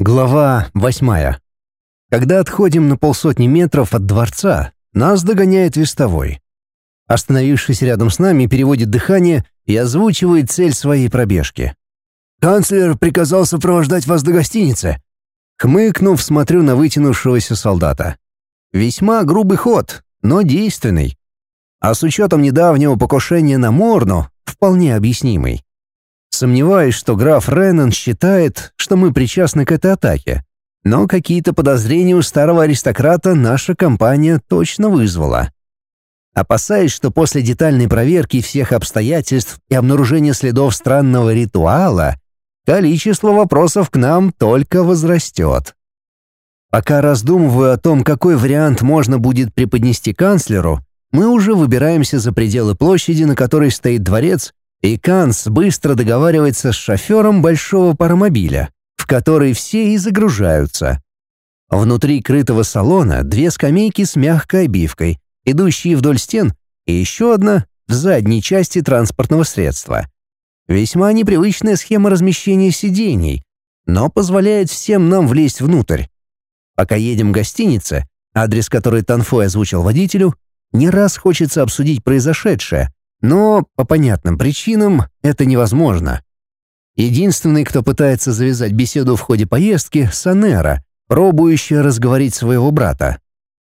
Глава восьмая. Когда отходим на полсотни метров от дворца, нас догоняет вестовой. Остановившись рядом с нами, переводит дыхание и озвучивает цель своей пробежки. «Канцлер приказал сопровождать вас до гостиницы». Хмыкнув, смотрю на вытянувшегося солдата. Весьма грубый ход, но действенный. А с учетом недавнего покушения на Морну, вполне объяснимый. Сомневаюсь, что граф Реннон считает, что мы причастны к этой атаке. Но какие-то подозрения у старого аристократа наша компания точно вызвала. Опасаясь, что после детальной проверки всех обстоятельств и обнаружения следов странного ритуала, количество вопросов к нам только возрастет. Пока раздумываю о том, какой вариант можно будет преподнести канцлеру, мы уже выбираемся за пределы площади, на которой стоит дворец, и Канс быстро договаривается с шофером большого паромобиля, в который все и загружаются. Внутри крытого салона две скамейки с мягкой обивкой, идущие вдоль стен, и еще одна в задней части транспортного средства. Весьма непривычная схема размещения сидений, но позволяет всем нам влезть внутрь. Пока едем в гостинице, адрес который Танфой озвучил водителю, не раз хочется обсудить произошедшее, но по понятным причинам это невозможно. Единственный, кто пытается завязать беседу в ходе поездки — Санера, пробующая разговорить своего брата.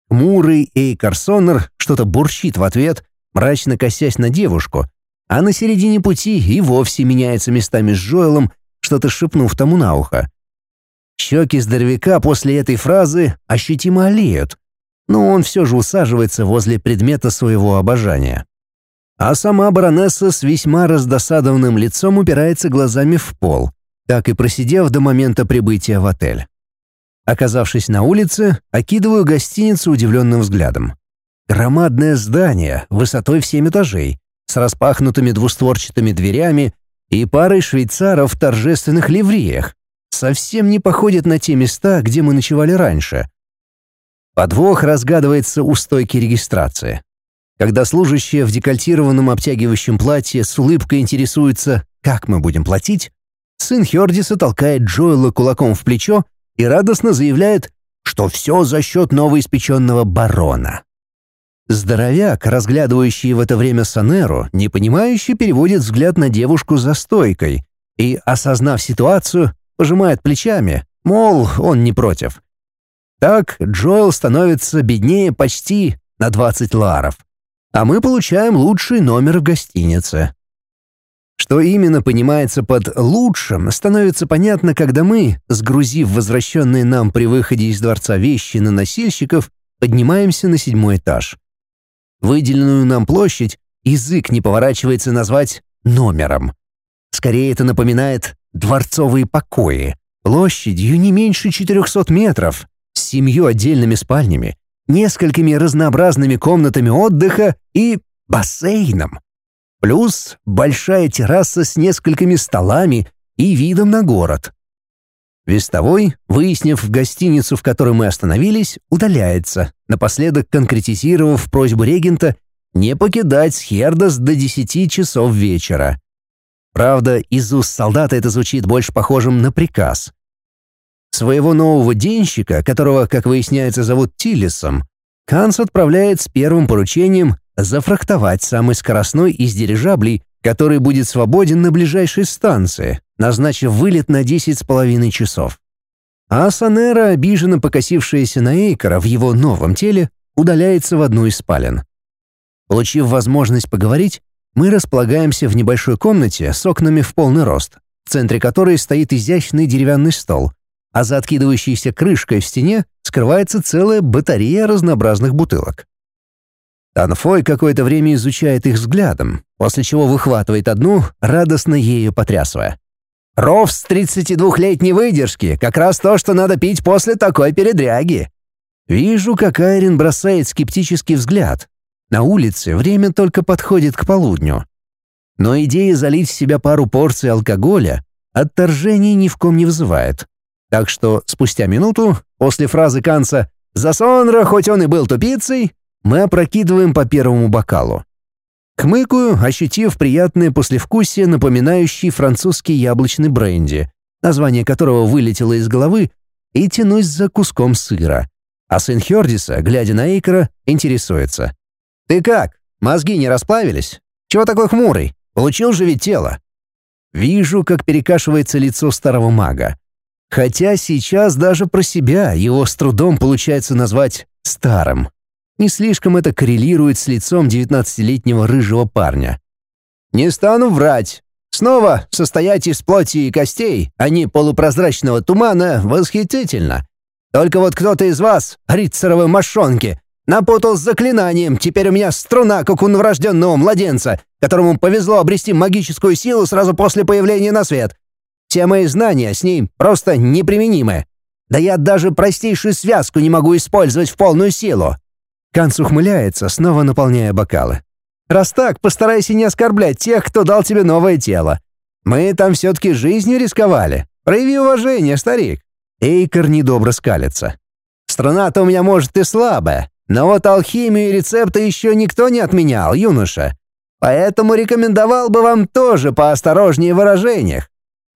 Хмурый Эйкар Соннер что-то бурчит в ответ, мрачно косясь на девушку, а на середине пути и вовсе меняется местами с Джоэлом, что-то шепнув тому на ухо. Щеки здоровяка после этой фразы ощутимо олеют, но он все же усаживается возле предмета своего обожания. А сама баронесса с весьма раздосадованным лицом упирается глазами в пол, так и просидев до момента прибытия в отель. Оказавшись на улице, окидываю гостиницу удивленным взглядом. Громадное здание, высотой в семь этажей, с распахнутыми двустворчатыми дверями и парой швейцаров в торжественных ливреях. Совсем не походит на те места, где мы ночевали раньше. Подвох разгадывается у стойки регистрации. Когда служащая в декольтированном обтягивающем платье с улыбкой интересуется, как мы будем платить, сын Хердиса толкает Джоэла кулаком в плечо и радостно заявляет, что все за счет новоиспеченного барона. Здоровяк, разглядывающий в это время Санеру, непонимающе переводит взгляд на девушку за стойкой и, осознав ситуацию, пожимает плечами, мол, он не против. Так Джоэл становится беднее почти на 20 ларов а мы получаем лучший номер в гостинице. Что именно понимается под «лучшим» становится понятно, когда мы, сгрузив возвращенные нам при выходе из дворца вещи на носильщиков, поднимаемся на седьмой этаж. Выделенную нам площадь язык не поворачивается назвать номером. Скорее это напоминает дворцовые покои, площадью не меньше 400 метров, с семью отдельными спальнями, несколькими разнообразными комнатами отдыха и бассейном. Плюс большая терраса с несколькими столами и видом на город. Вестовой, выяснив гостиницу, в которой мы остановились, удаляется, напоследок конкретизировав просьбу регента не покидать Схердас до 10 часов вечера. Правда, из уст солдата это звучит больше похожим на приказ. Своего нового денщика, которого, как выясняется, зовут Тиллисом, Ханс отправляет с первым поручением зафрахтовать самый скоростной из дирижаблей, который будет свободен на ближайшей станции, назначив вылет на 10 с половиной часов. А Санера, обиженно покосившаяся на Эйкора в его новом теле, удаляется в одну из спален. Получив возможность поговорить, мы располагаемся в небольшой комнате с окнами в полный рост, в центре которой стоит изящный деревянный стол, а за откидывающейся крышкой в стене скрывается целая батарея разнообразных бутылок. Танфой какое-то время изучает их взглядом, после чего выхватывает одну, радостно ею потрясывая. «Ров с 32-летней выдержки, как раз то, что надо пить после такой передряги». Вижу, как Айрин бросает скептический взгляд. На улице время только подходит к полудню. Но идея залить в себя пару порций алкоголя отторжений ни в ком не вызывает. Так что спустя минуту, после фразы Канца «За Сонра, хоть он и был тупицей», мы опрокидываем по первому бокалу. Хмыкаю, ощутив приятное послевкусие, напоминающее французский яблочный бренди, название которого вылетело из головы, и тянусь за куском сыра. А сын Хердиса, глядя на Эйкера, интересуется. «Ты как? Мозги не расплавились? Чего такой хмурый? Получил же ведь тело?» Вижу, как перекашивается лицо старого мага. Хотя сейчас даже про себя его с трудом получается назвать «старым». Не слишком это коррелирует с лицом девятнадцатилетнего рыжего парня. «Не стану врать. Снова состоять из плоти и костей, а не полупрозрачного тумана, восхитительно. Только вот кто-то из вас, рицаровы мошонки, напутал с заклинанием, теперь у меня струна, как у новорожденного младенца, которому повезло обрести магическую силу сразу после появления на свет. Все мои знания с ней просто неприменимы. Да я даже простейшую связку не могу использовать в полную силу». Канц ухмыляется, снова наполняя бокалы. Раз так, постарайся не оскорблять тех, кто дал тебе новое тело. Мы там все-таки жизнью рисковали. Прояви уважение, старик». Эйкер недобро скалится. «Страна-то у меня, может, и слабая, но вот алхимию и рецепты еще никто не отменял, юноша. Поэтому рекомендовал бы вам тоже поосторожнее в выражениях.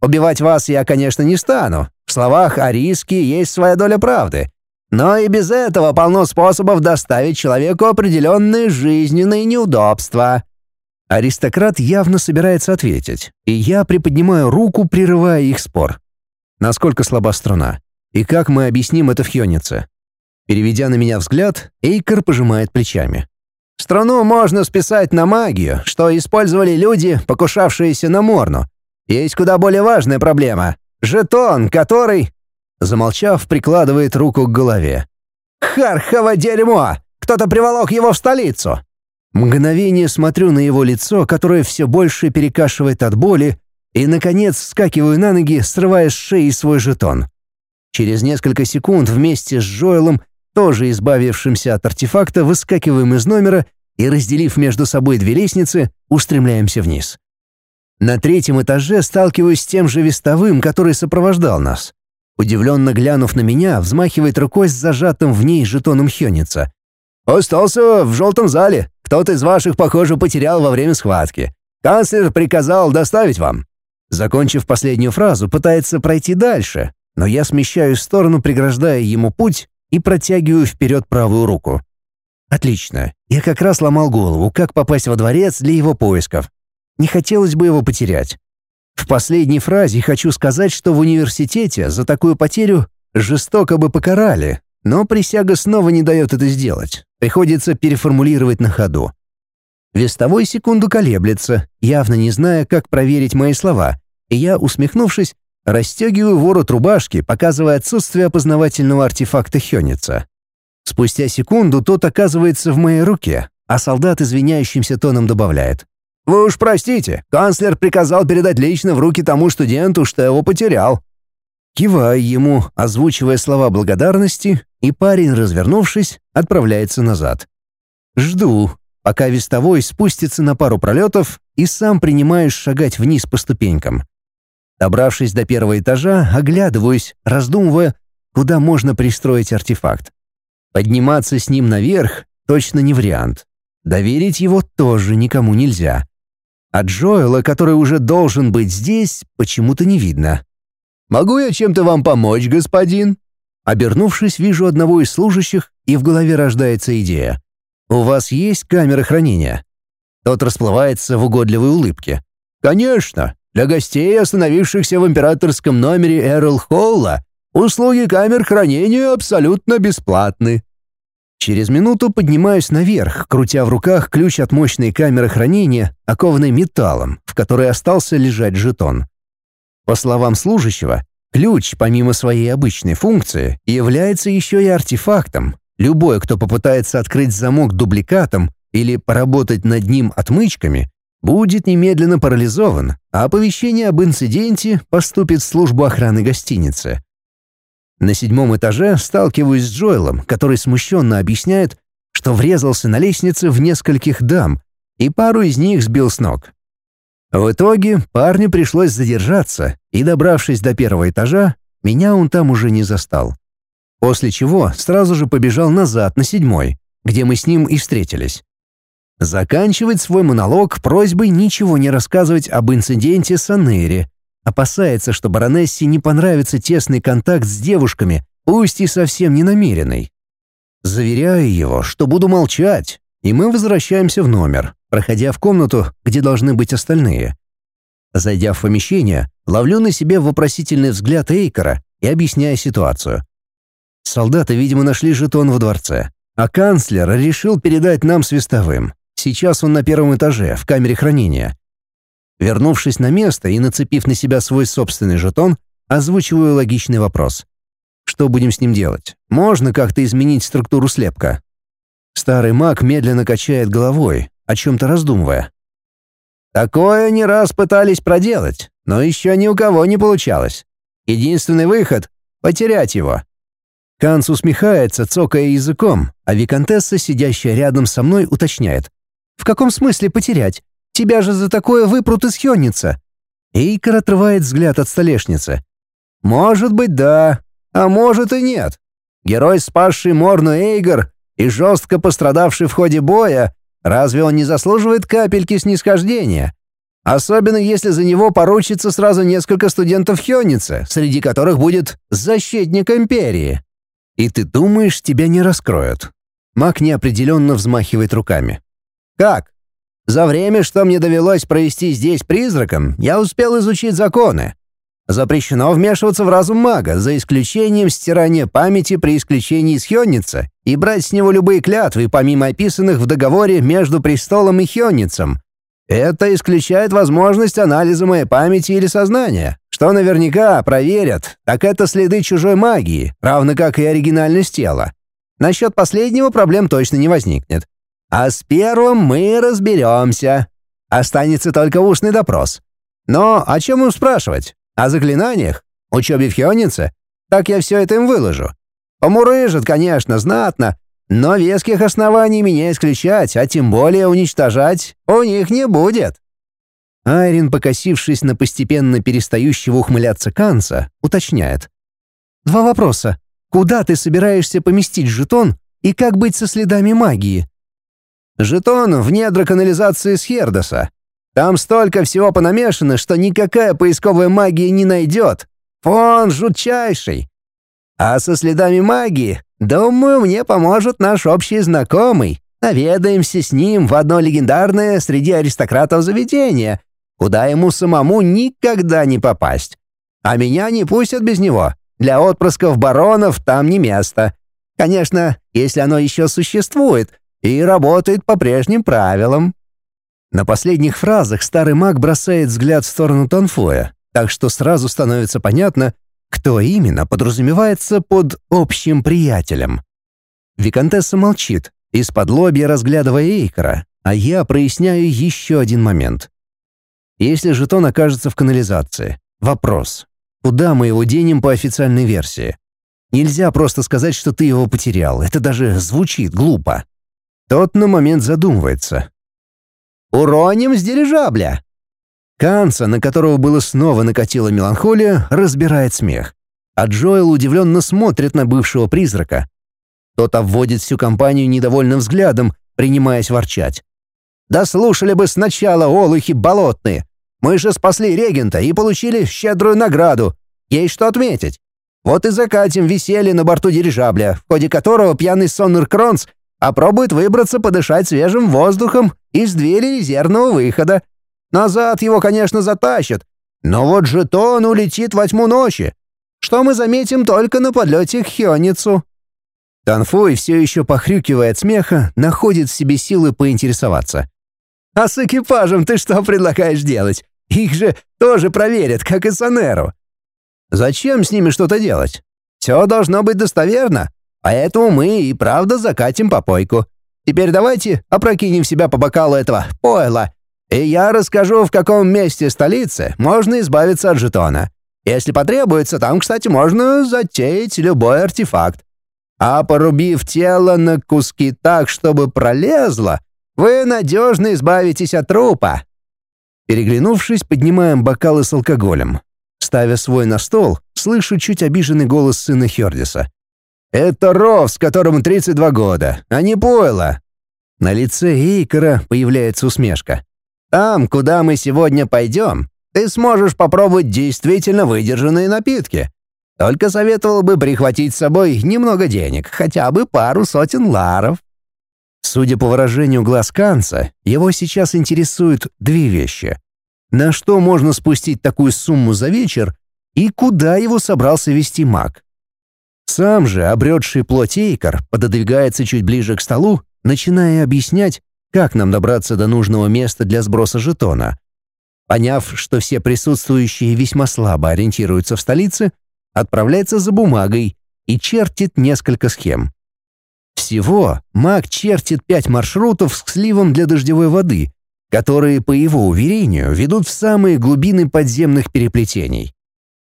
Убивать вас я, конечно, не стану. В словах о риске есть своя доля правды. Но и без этого полно способов доставить человеку определенные жизненные неудобства. Аристократ явно собирается ответить, и я приподнимаю руку, прерывая их спор. Насколько слаба струна? И как мы объясним это в Хьонице? Переведя на меня взгляд, Эйкер пожимает плечами. Страну можно списать на магию, что использовали люди, покушавшиеся на Морну. Есть куда более важная проблема. Жетон, который Замолчав, прикладывает руку к голове. «Хархово дерьмо! Кто-то приволок его в столицу!» Мгновение смотрю на его лицо, которое все больше перекашивает от боли, и, наконец, вскакиваю на ноги, срывая с шеи свой жетон. Через несколько секунд вместе с Джоэлом, тоже избавившимся от артефакта, выскакиваем из номера и, разделив между собой две лестницы, устремляемся вниз. На третьем этаже сталкиваюсь с тем же вестовым, который сопровождал нас. Удивленно глянув на меня, взмахивает рукой с зажатым в ней жетоном Хёница. «Остался в желтом зале. Кто-то из ваших, похоже, потерял во время схватки. Канцлер приказал доставить вам». Закончив последнюю фразу, пытается пройти дальше, но я смещаюсь в сторону, преграждая ему путь и протягиваю вперед правую руку. Отлично. Я как раз ломал голову, как попасть во дворец для его поисков. Не хотелось бы его потерять. В последней фразе хочу сказать, что в университете за такую потерю жестоко бы покарали, но присяга снова не дает это сделать. Приходится переформулировать на ходу. Вестовой секунду колеблется, явно не зная, как проверить мои слова, и я, усмехнувшись, расстегиваю ворот рубашки, показывая отсутствие опознавательного артефакта Хёница. Спустя секунду тот оказывается в моей руке, а солдат извиняющимся тоном добавляет. Вы уж простите, канцлер приказал передать лично в руки тому студенту, что его потерял». Киваю ему, озвучивая слова благодарности, и парень, развернувшись, отправляется назад. Жду, пока вестовой спустится на пару пролетов и сам принимаешь шагать вниз по ступенькам. Добравшись до первого этажа, оглядываюсь, раздумывая, куда можно пристроить артефакт. Подниматься с ним наверх точно не вариант. Доверить его тоже никому нельзя. А Джоэла, который уже должен быть здесь, почему-то не видно. «Могу я чем-то вам помочь, господин?» Обернувшись, вижу одного из служащих, и в голове рождается идея. «У вас есть камеры хранения?» Тот расплывается в угодливой улыбке. «Конечно. Для гостей, остановившихся в императорском номере Эрл Холла, услуги камер хранения абсолютно бесплатны. Через минуту поднимаюсь наверх, крутя в руках ключ от мощной камеры хранения, окованной металлом, в которой остался лежать жетон. По словам служащего, ключ, помимо своей обычной функции, является еще и артефактом. Любой, кто попытается открыть замок дубликатом или поработать над ним отмычками, будет немедленно парализован, а оповещение об инциденте поступит в службу охраны гостиницы. На седьмом этаже сталкиваюсь с Джоэлом, который смущенно объясняет, что врезался на лестнице в нескольких дам и пару из них сбил с ног. В итоге парню пришлось задержаться, и, добравшись до первого этажа, меня он там уже не застал. После чего сразу же побежал назад на седьмой, где мы с ним и встретились. Заканчивать свой монолог просьбой ничего не рассказывать об инциденте с Аннери, опасается, что баронессе не понравится тесный контакт с девушками, пусть и совсем не намеренный. Заверяю его, что буду молчать, и мы возвращаемся в номер, проходя в комнату, где должны быть остальные. Зайдя в помещение, ловлю на себе вопросительный взгляд Эйкора и объясняю ситуацию. Солдаты, видимо, нашли жетон во дворце, а канцлер решил передать нам свистовым. Сейчас он на первом этаже, в камере хранения. Вернувшись на место и нацепив на себя свой собственный жетон, озвучиваю логичный вопрос. Что будем с ним делать? Можно как-то изменить структуру слепка? Старый маг медленно качает головой, о чем-то раздумывая. Такое не раз пытались проделать, но еще ни у кого не получалось. Единственный выход — потерять его. Канц усмехается, цокая языком, а виконтесса, сидящая рядом со мной, уточняет. «В каком смысле потерять? Тебя же за такое выпрут из хённица!» Эйкер отрывает взгляд от столешницы. «Может быть, да, а может и нет. Герой, спасший Морну Эйгор и жестко пострадавший в ходе боя, разве он не заслуживает капельки снисхождения? Особенно если за него поручится сразу несколько студентов Хённица, среди которых будет защитник Империи. И ты думаешь, тебя не раскроют?» Маг неопределенно взмахивает руками. «Как? За время, что мне довелось провести здесь призраком, я успел изучить законы. Запрещено вмешиваться в разум мага, за исключением стирания памяти при исключении из Хённица и брать с него любые клятвы, помимо описанных в договоре между престолом и Хённицем. Это исключает возможность анализа моей памяти или сознания, что наверняка проверят, так это следы чужой магии, равно как и оригинальность тела. Насчет последнего проблем точно не возникнет. А с первым мы разберемся. Останется только устный допрос. Но о чем им спрашивать? О заклинаниях? Учебе в Хионице? Так я все это им выложу. Помурыжат, конечно, знатно, но веских оснований меня исключать, а тем более уничтожать, у них не будет. Айрин, покосившись на постепенно перестающего ухмыляться Канца, уточняет. «Два вопроса. Куда ты собираешься поместить жетон и как быть со следами магии?» «Жетон в недра канализации Схердоса. Там столько всего понамешано, что никакая поисковая магия не найдет. Фон жутчайший. А со следами магии, думаю, мне поможет наш общий знакомый. Наведаемся с ним в одно легендарное среди аристократов заведение, куда ему самому никогда не попасть. А меня не пустят без него. Для отпрысков баронов там не место. Конечно, если оно еще существует и работает по прежним правилам. На последних фразах старый маг бросает взгляд в сторону Танфоя, так что сразу становится понятно, кто именно подразумевается под общим приятелем. Викантесса молчит, из-под лобья разглядывая Эйкора, а я проясняю еще один момент. Если жетон окажется в канализации, вопрос, куда мы его денем по официальной версии? Нельзя просто сказать, что ты его потерял, это даже звучит глупо. Тот на момент задумывается, Уроним с дирижабля!» Канца, на которого было снова накатила меланхолия, разбирает смех. А Джоэл удивленно смотрит на бывшего призрака. Тот обводит всю компанию недовольным взглядом, принимаясь ворчать. «Да слушали бы сначала, олухи болотные! Мы же спасли регента и получили щедрую награду. Есть что отметить. Вот и закатим веселье на борту дирижабля, в ходе которого пьяный Соннер Кронс опробует выбраться подышать свежим воздухом из двери резервного выхода. Назад его, конечно, затащат, но вот жетон улетит во тьму ночи, что мы заметим только на подлете к Хёницу». Танфуй, все еще похрюкивая от смеха, находит в себе силы поинтересоваться. «А с экипажем ты что предлагаешь делать? Их же тоже проверят, как и Санеру». «Зачем с ними что-то делать? Все должно быть достоверно, поэтому мы и правда закатим попойку. Теперь давайте опрокинем себя по бокалу этого пойла, и я расскажу, в каком месте столицы можно избавиться от жетона. Если потребуется, там, кстати, можно затеять любой артефакт. А порубив тело на куски так, чтобы пролезло, вы надежно избавитесь от трупа». Переглянувшись, поднимаем бокалы с алкоголем. Ставя свой на стол, слышу чуть обиженный голос сына Хердиса. Это Ровс, которому 32 года, а не Пойло. На лице Эйкера появляется усмешка. Там, куда мы сегодня пойдем, ты сможешь попробовать действительно выдержанные напитки. Только советовал бы прихватить с собой немного денег, хотя бы пару сотен ларов. Судя по выражению глаз Канца, его сейчас интересуют две вещи. На что можно спустить такую сумму за вечер и куда его собрался вести маг? Сам же, обретший плоть Эйкар, пододвигается чуть ближе к столу, начиная объяснять, как нам добраться до нужного места для сброса жетона. Поняв, что все присутствующие весьма слабо ориентируются в столице, отправляется за бумагой и чертит несколько схем. Всего маг чертит пять маршрутов с сливом для дождевой воды, которые, по его уверению, ведут в самые глубины подземных переплетений.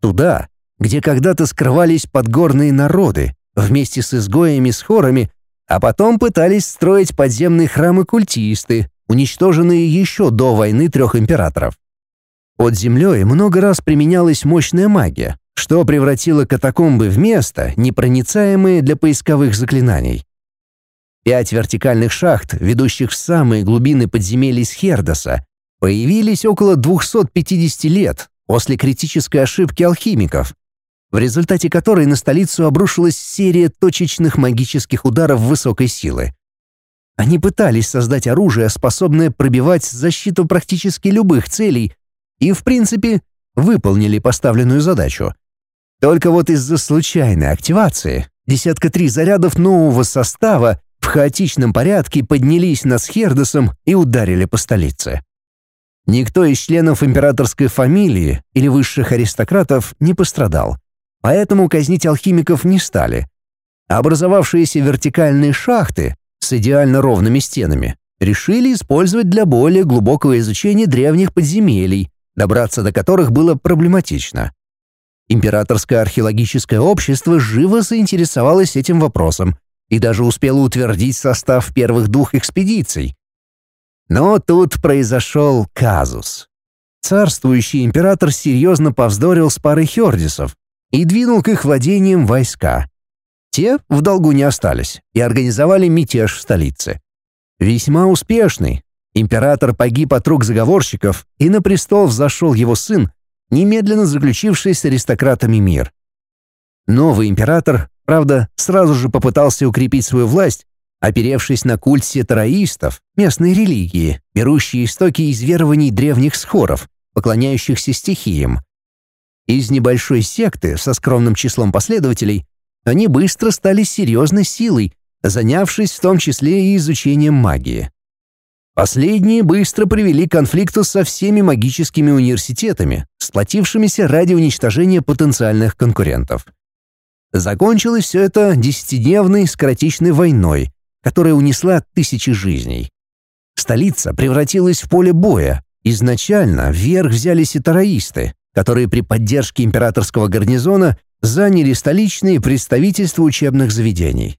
Туда, где когда-то скрывались подгорные народы, вместе с изгоями с хорами, а потом пытались строить подземные храмы культисты, уничтоженные еще до войны трех императоров. Под землей много раз применялась мощная магия, что превратило катакомбы в место, непроницаемое для поисковых заклинаний. Пять вертикальных шахт, ведущих в самые глубины подземелий Схердоса, появились около 250 лет после критической ошибки алхимиков, в результате которой на столицу обрушилась серия точечных магических ударов высокой силы. Они пытались создать оружие, способное пробивать защиту практически любых целей, и, в принципе, выполнили поставленную задачу. Только вот из-за случайной активации десятка три зарядов нового состава в хаотичном порядке поднялись над Схердосом и ударили по столице. Никто из членов императорской фамилии или высших аристократов не пострадал поэтому казнить алхимиков не стали. Образовавшиеся вертикальные шахты с идеально ровными стенами решили использовать для более глубокого изучения древних подземелий, добраться до которых было проблематично. Императорское археологическое общество живо заинтересовалось этим вопросом и даже успело утвердить состав первых двух экспедиций. Но тут произошел казус. Царствующий император серьезно повздорил с парой хердисов, и двинул к их владениям войска. Те в долгу не остались и организовали мятеж в столице. Весьма успешный. Император погиб от рук заговорщиков, и на престол взошел его сын, немедленно заключивший с аристократами мир. Новый император, правда, сразу же попытался укрепить свою власть, оперевшись на культ сетараистов, местной религии, берущей истоки из верований древних схоров, поклоняющихся стихиям. Из небольшой секты со скромным числом последователей они быстро стали серьезной силой, занявшись в том числе и изучением магии. Последние быстро привели к конфликту со всеми магическими университетами, сплотившимися ради уничтожения потенциальных конкурентов. Закончилось все это десятидневной скоротечной войной, которая унесла тысячи жизней. Столица превратилась в поле боя. Изначально вверх взяли сетараисты, которые при поддержке императорского гарнизона заняли столичные представительства учебных заведений.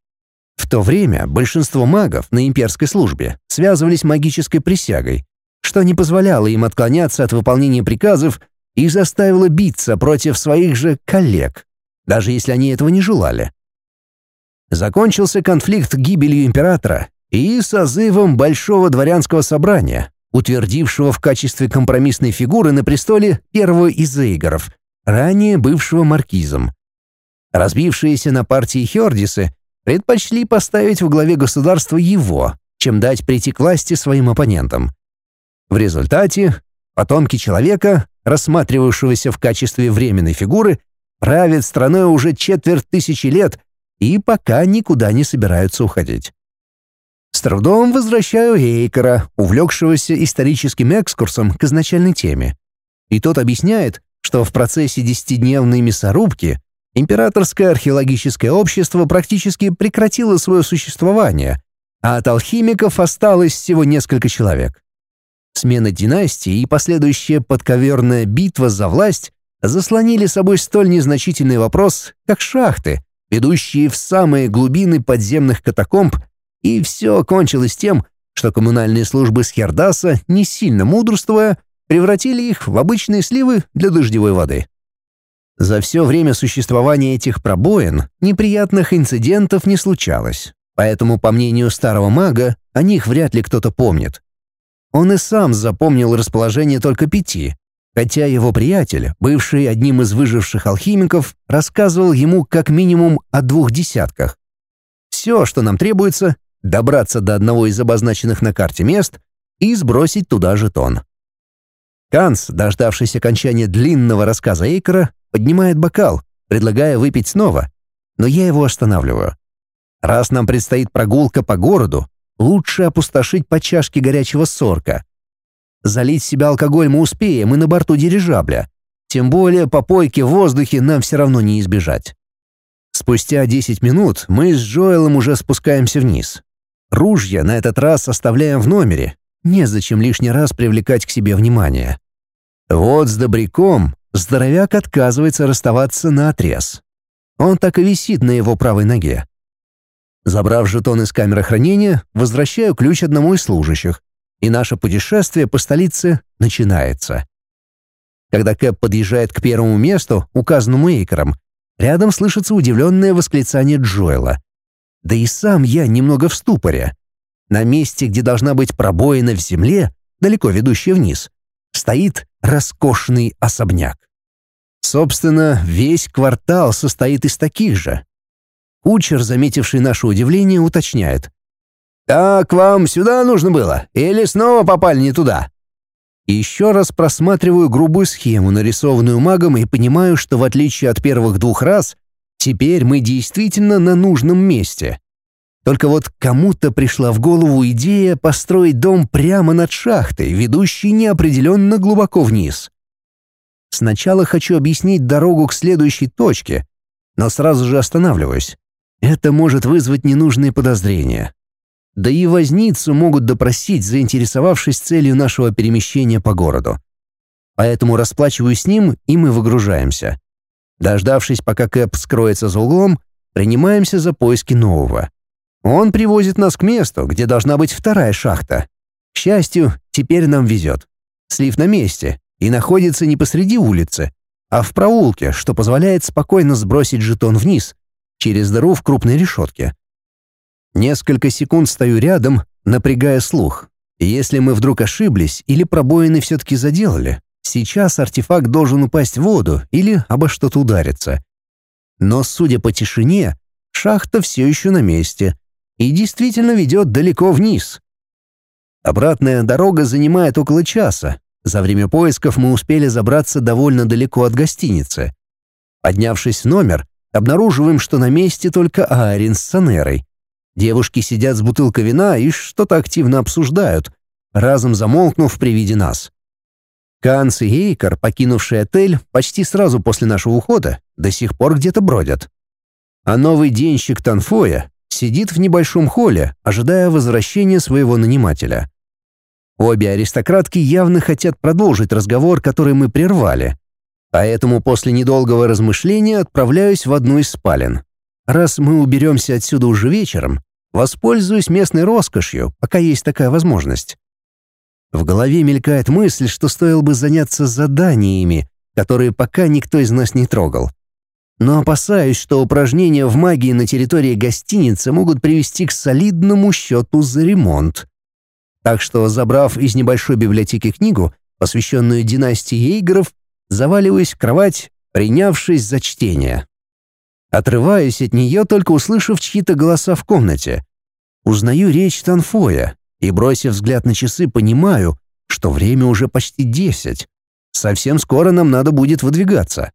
В то время большинство магов на имперской службе связывались магической присягой, что не позволяло им отклоняться от выполнения приказов и заставило биться против своих же коллег, даже если они этого не желали. Закончился конфликт гибелью императора и созывом Большого дворянского собрания, утвердившего в качестве компромиссной фигуры на престоле первого из Эйгоров, ранее бывшего маркизом. Разбившиеся на партии Хердисы предпочли поставить в главе государства его, чем дать прийти к власти своим оппонентам. В результате потомки человека, рассматривавшегося в качестве временной фигуры, правят страной уже четверть тысячи лет и пока никуда не собираются уходить. С трудом возвращаю Эйкера, увлекшегося историческим экскурсом к изначальной теме. И тот объясняет, что в процессе десятидневной мясорубки императорское археологическое общество практически прекратило свое существование, а от алхимиков осталось всего несколько человек. Смена династии и последующая подковерная битва за власть заслонили собой столь незначительный вопрос, как шахты, ведущие в самые глубины подземных катакомб и все кончилось тем, что коммунальные службы Схердаса, не сильно мудрствуя, превратили их в обычные сливы для дождевой воды. За все время существования этих пробоин неприятных инцидентов не случалось, поэтому, по мнению старого мага, о них вряд ли кто-то помнит. Он и сам запомнил расположение только пяти, хотя его приятель, бывший одним из выживших алхимиков, рассказывал ему как минимум о двух десятках. Все, что нам требуется, добраться до одного из обозначенных на карте мест и сбросить туда жетон. Канс, дождавшись окончания длинного рассказа Эйкера, поднимает бокал, предлагая выпить снова, но я его останавливаю. Раз нам предстоит прогулка по городу, лучше опустошить по чашке горячего сорка. Залить себя алкоголь мы успеем и на борту дирижабля. Тем более попойки в воздухе нам все равно не избежать. Спустя 10 минут мы с Джоэлом уже спускаемся вниз. Ружья на этот раз оставляем в номере. Незачем лишний раз привлекать к себе внимание. Вот с добряком здоровяк отказывается расставаться на отрез. Он так и висит на его правой ноге. Забрав жетон из камеры хранения, возвращаю ключ одному из служащих, и наше путешествие по столице начинается. Когда Кэп подъезжает к первому месту, указанному Эйкером, рядом слышится удивленное восклицание Джоэла. Да и сам я немного в ступоре. На месте, где должна быть пробоина в земле, далеко ведущая вниз, стоит роскошный особняк. Собственно, весь квартал состоит из таких же. Кучер, заметивший наше удивление, уточняет. «Так вам сюда нужно было? Или снова попали не туда?» Еще раз просматриваю грубую схему, нарисованную магом, и понимаю, что в отличие от первых двух раз, теперь мы действительно на нужном месте. Только вот кому-то пришла в голову идея построить дом прямо над шахтой, ведущей неопределенно глубоко вниз. Сначала хочу объяснить дорогу к следующей точке, но сразу же останавливаюсь. Это может вызвать ненужные подозрения. Да и возницу могут допросить, заинтересовавшись целью нашего перемещения по городу. Поэтому расплачиваюсь с ним, и мы выгружаемся. Дождавшись, пока Кэп скроется за углом, принимаемся за поиски нового. Он привозит нас к месту, где должна быть вторая шахта. К счастью, теперь нам везет. Слив на месте и находится не посреди улицы, а в проулке, что позволяет спокойно сбросить жетон вниз, через дыру в крупной решетке. Несколько секунд стою рядом, напрягая слух. Если мы вдруг ошиблись или пробоины все-таки заделали, сейчас артефакт должен упасть в воду или обо что-то удариться. Но, судя по тишине, шахта все еще на месте и действительно ведет далеко вниз. Обратная дорога занимает около часа. За время поисков мы успели забраться довольно далеко от гостиницы. Поднявшись в номер, обнаруживаем, что на месте только Аарин с Санерой. Девушки сидят с бутылкой вина и что-то активно обсуждают, разом замолкнув при виде нас. Канц и Эйкер, покинувшие отель почти сразу после нашего ухода, до сих пор где-то бродят. А новый денщик Танфоя сидит в небольшом холле, ожидая возвращения своего нанимателя. Обе аристократки явно хотят продолжить разговор, который мы прервали. Поэтому после недолгого размышления отправляюсь в одну из спален. Раз мы уберемся отсюда уже вечером, воспользуюсь местной роскошью, пока есть такая возможность. В голове мелькает мысль, что стоило бы заняться заданиями, которые пока никто из нас не трогал. Но опасаюсь, что упражнения в магии на территории гостиницы могут привести к солидному счету за ремонт. Так что, забрав из небольшой библиотеки книгу, посвященную династии Ейгоров, заваливаюсь в кровать, принявшись за чтение. Отрываюсь от нее, только услышав чьи-то голоса в комнате. Узнаю речь Танфоя и, бросив взгляд на часы, понимаю, что время уже почти десять. Совсем скоро нам надо будет выдвигаться.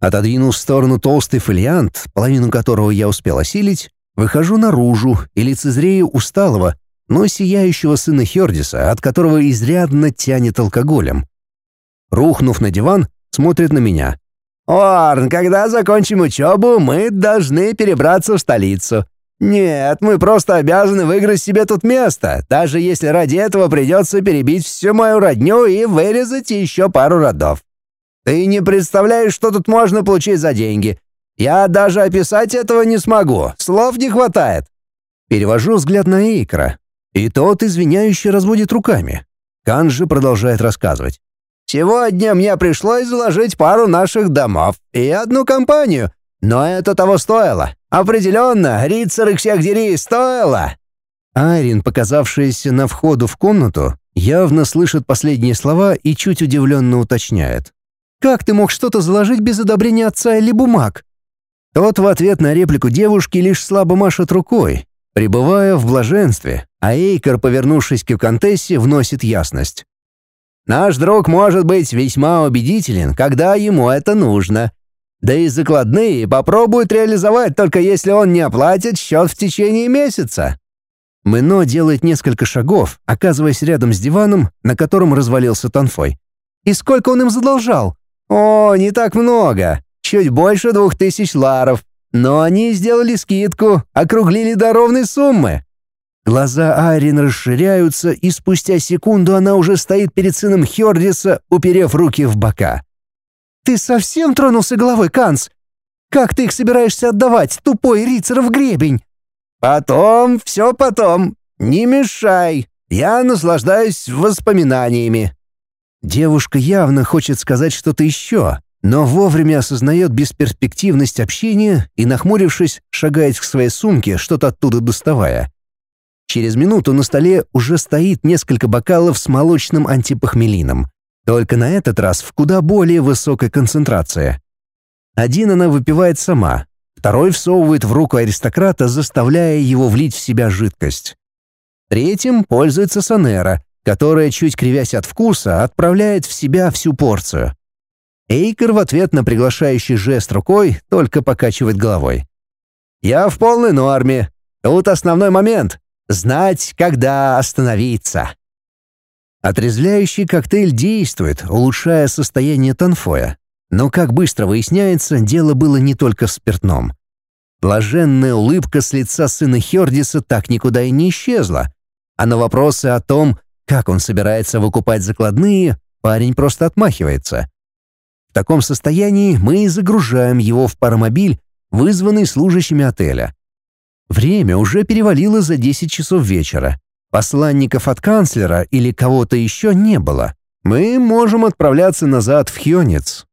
Отодвинув в сторону толстый фолиант, половину которого я успел осилить, выхожу наружу и лицезрею усталого, но сияющего сына Хердиса, от которого изрядно тянет алкоголем. Рухнув на диван, смотрит на меня. «Орн, когда закончим учебу, мы должны перебраться в столицу. Нет, мы просто обязаны выиграть себе тут место, даже если ради этого придется перебить всю мою родню и вырезать еще пару родов. Ты не представляешь, что тут можно получить за деньги. Я даже описать этого не смогу, слов не хватает». Перевожу взгляд на Эйкра, и тот извиняюще разводит руками. Канжи продолжает рассказывать. Сегодня мне пришлось заложить пару наших домов и одну компанию, но это того стоило. Определенно, рицарь всех дери стоило. Айрин, показавшаяся на входу в комнату, Явно слышит последние слова и чуть удивленно уточняет. «Как ты мог что-то заложить без одобрения отца или бумаг?» Тот в ответ на реплику девушки лишь слабо машет рукой, пребывая в блаженстве, а Эйкер, повернувшись к Контессе, вносит ясность. «Наш друг может быть весьма убедителен, когда ему это нужно. Да и закладные попробуют реализовать, только если он не оплатит счет в течение месяца». Мэно делает несколько шагов, оказываясь рядом с диваном, на котором развалился Танфой. «И сколько он им задолжал?» «О, не так много чуть больше двух тысяч ларов, но они сделали скидку, округлили до ровной суммы. Глаза Айрин расширяются, и спустя секунду она уже стоит перед сыном Хёрдиса, уперев руки в бока. «Ты совсем тронулся головой, Канс? Как ты их собираешься отдавать, тупой рицаров гребень?» «Потом, все потом. Не мешай. Я наслаждаюсь воспоминаниями». Девушка явно хочет сказать что-то еще, но вовремя осознает бесперспективность общения и, нахмурившись, шагает к своей сумке, что-то оттуда доставая. Через минуту на столе уже стоит несколько бокалов с молочным антипохмелином. Только на этот раз в куда более высокой концентрации. Один она выпивает сама, второй всовывает в руку аристократа, заставляя его влить в себя жидкость. Третьим пользуется Санера, которая, чуть кривясь от вкуса, отправляет в себя всю порцию. Эйкер в ответ на приглашающий жест рукой только покачивает головой. «Я в полной норме. Тут основной момент — знать, когда остановиться». Отрезвляющий коктейль действует, улучшая состояние Танфоя. Но, как быстро выясняется, дело было не только в спиртном. Блаженная улыбка с лица сына Хердиса так никуда и не исчезла. А на вопросы о том, как он собирается выкупать закладные, парень просто отмахивается таком состоянии мы и загружаем его в паромобиль, вызванный служащими отеля. Время уже перевалило за 10 часов вечера. Посланников от канцлера или кого-то еще не было. Мы можем отправляться назад в Хёнец.